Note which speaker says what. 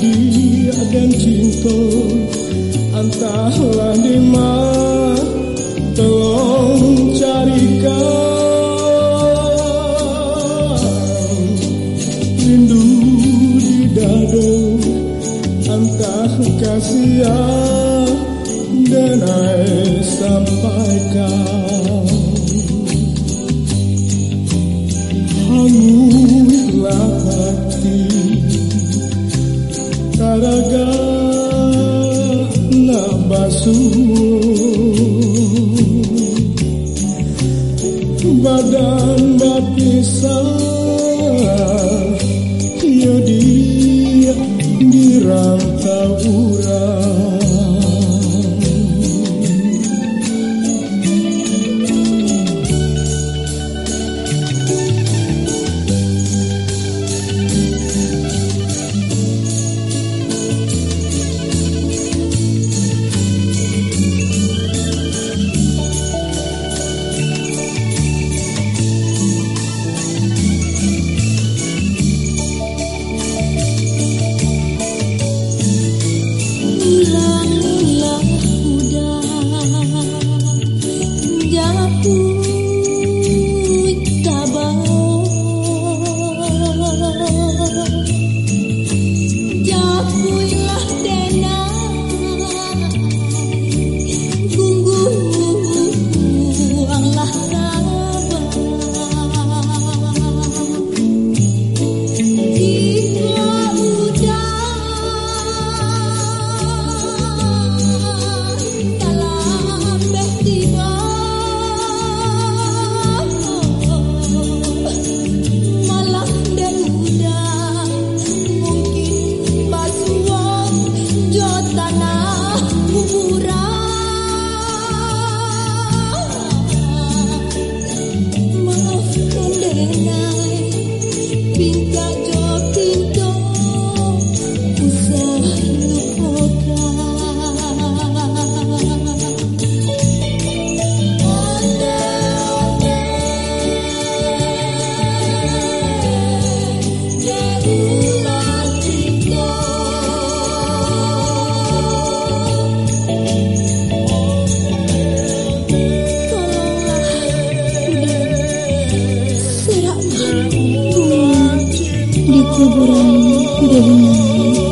Speaker 1: dia dan cinta Entahlah di mana Tolong carikan Rindu di dada Entah kasih dan sampaikan na Badan berpisah
Speaker 2: di Jabaran Dewi